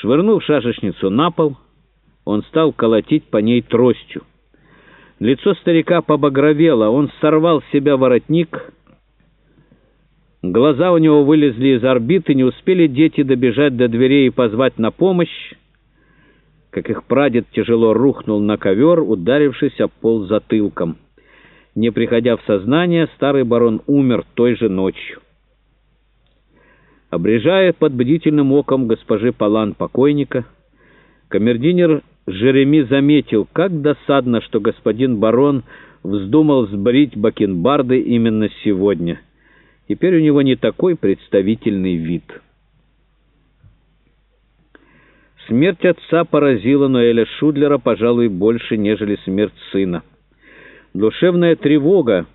Швырнув шашечницу на пол, он стал колотить по ней тростью. Лицо старика побагровело, он сорвал с себя воротник. Глаза у него вылезли из орбиты, не успели дети добежать до дверей и позвать на помощь, как их прадед тяжело рухнул на ковер, ударившись об пол затылком. Не приходя в сознание, старый барон умер той же ночью. Обрежая под бдительным оком госпожи Палан покойника, камердинер Жереми заметил, как досадно, что господин барон вздумал сбрить бакенбарды именно сегодня. Теперь у него не такой представительный вид. Смерть отца поразила Ноэля Шудлера, пожалуй, больше, нежели смерть сына. Душевная тревога,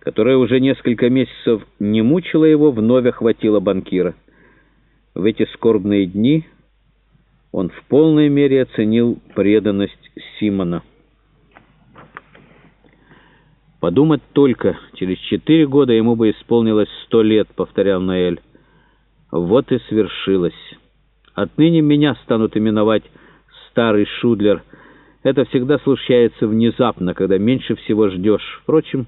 которая уже несколько месяцев не мучила его, вновь охватила банкира. В эти скорбные дни он в полной мере оценил преданность Симона. «Подумать только, через четыре года ему бы исполнилось сто лет», — повторял Ноэль. «Вот и свершилось. Отныне меня станут именовать старый Шудлер. Это всегда случается внезапно, когда меньше всего ждешь. Впрочем,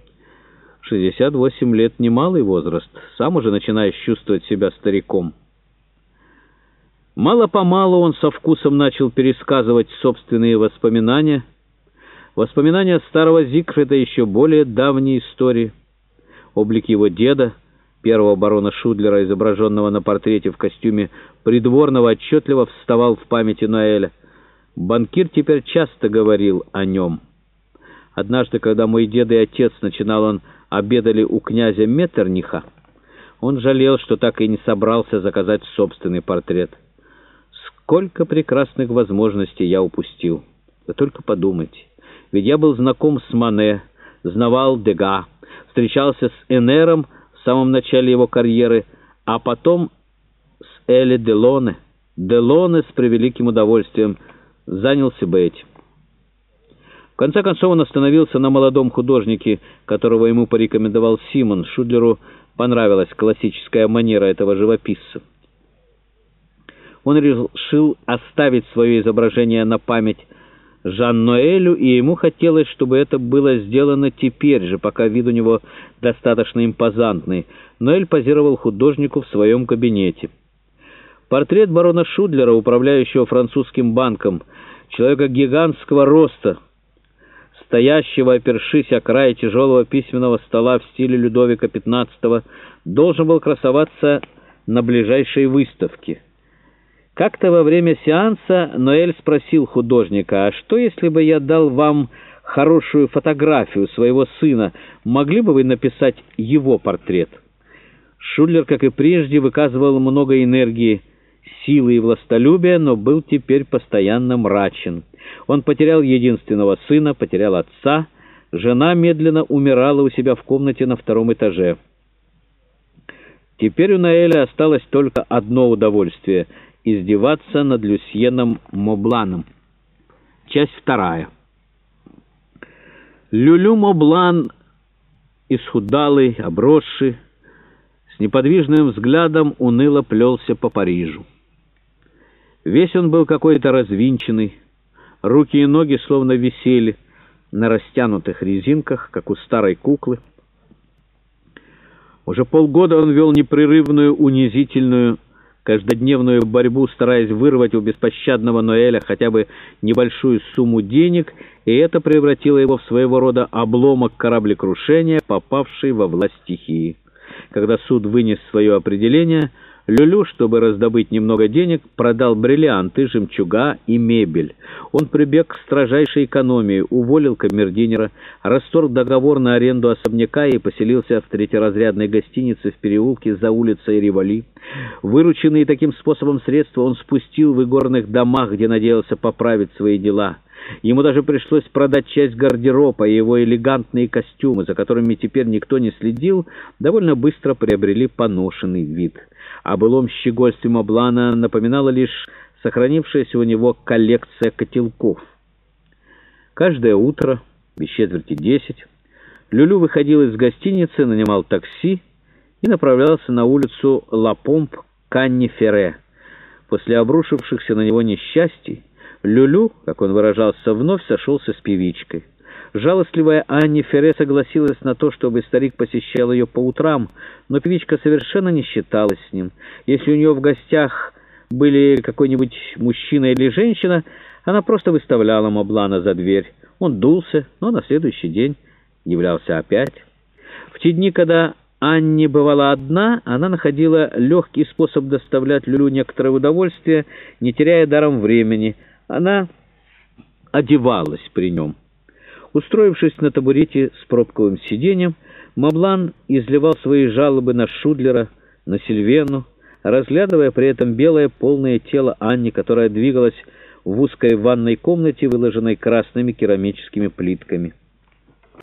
68 лет — немалый возраст. Сам уже начинаешь чувствовать себя стариком». Мало-помалу он со вкусом начал пересказывать собственные воспоминания. Воспоминания старого Зигфрида еще более давней истории. Облик его деда, первого барона Шудлера, изображенного на портрете в костюме придворного, отчетливо вставал в памяти Ноэля. Банкир теперь часто говорил о нем. Однажды, когда мой дед и отец, начинал он, обедали у князя Меттерниха, он жалел, что так и не собрался заказать собственный портрет. Сколько прекрасных возможностей я упустил. Вы только подумайте. Ведь я был знаком с Мане, знавал Дега, встречался с Энером в самом начале его карьеры, а потом с Элли Делоне. Делоне с превеликим удовольствием занялся бы этим. В конце концов он остановился на молодом художнике, которого ему порекомендовал Симон. Шудлеру понравилась классическая манера этого живописца он решил оставить свое изображение на память Жан-Ноэлю, и ему хотелось, чтобы это было сделано теперь же, пока вид у него достаточно импозантный. Ноэль позировал художнику в своем кабинете. Портрет барона Шудлера, управляющего французским банком, человека гигантского роста, стоящего, опершись о край тяжелого письменного стола в стиле Людовика XV, должен был красоваться на ближайшей выставке. Как-то во время сеанса Ноэль спросил художника, «А что, если бы я дал вам хорошую фотографию своего сына? Могли бы вы написать его портрет?» Шуллер, как и прежде, выказывал много энергии, силы и властолюбия, но был теперь постоянно мрачен. Он потерял единственного сына, потерял отца. Жена медленно умирала у себя в комнате на втором этаже. Теперь у Наэля осталось только одно удовольствие — издеваться над Люсьеном Мобланом. Часть вторая. Люлю Моблан, исхудалый, обросший, с неподвижным взглядом уныло плелся по Парижу. Весь он был какой-то развинченный, руки и ноги словно висели на растянутых резинках, как у старой куклы. Уже полгода он вел непрерывную унизительную каждодневную борьбу, стараясь вырвать у беспощадного Ноэля хотя бы небольшую сумму денег, и это превратило его в своего рода обломок кораблекрушения, попавший во власть стихии. Когда суд вынес свое определение – Люлю, чтобы раздобыть немного денег, продал бриллианты, жемчуга и мебель. Он прибег к строжайшей экономии, уволил камердинера, расторг договор на аренду особняка и поселился в третьеразрядной гостинице в переулке за улицей Ривали. Вырученные таким способом средства он спустил в игорных домах, где надеялся поправить свои дела. Ему даже пришлось продать часть гардероба, и его элегантные костюмы, за которыми теперь никто не следил, довольно быстро приобрели поношенный вид. О былом щегольстве Моблана напоминала лишь сохранившаяся у него коллекция котелков. Каждое утро, без четверти десять, Люлю выходил из гостиницы, нанимал такси и направлялся на улицу Ла-Помп к Анне Ферре. После обрушившихся на него несчастий, Люлю, как он выражался, вновь сошелся с певичкой. Жалостливая Анни Ферре согласилась на то, чтобы старик посещал ее по утрам, но певичка совершенно не считалась с ним. Если у нее в гостях были какой-нибудь мужчина или женщина, она просто выставляла Моблана за дверь. Он дулся, но на следующий день являлся опять. В те дни, когда Анни бывала одна, она находила легкий способ доставлять Люлю некоторое удовольствие, не теряя даром времени. Она одевалась при нем. Устроившись на табурете с пробковым сиденьем, Маблан изливал свои жалобы на Шудлера, на Сильвену, разглядывая при этом белое полное тело Анни, которая двигалась в узкой ванной комнате, выложенной красными керамическими плитками.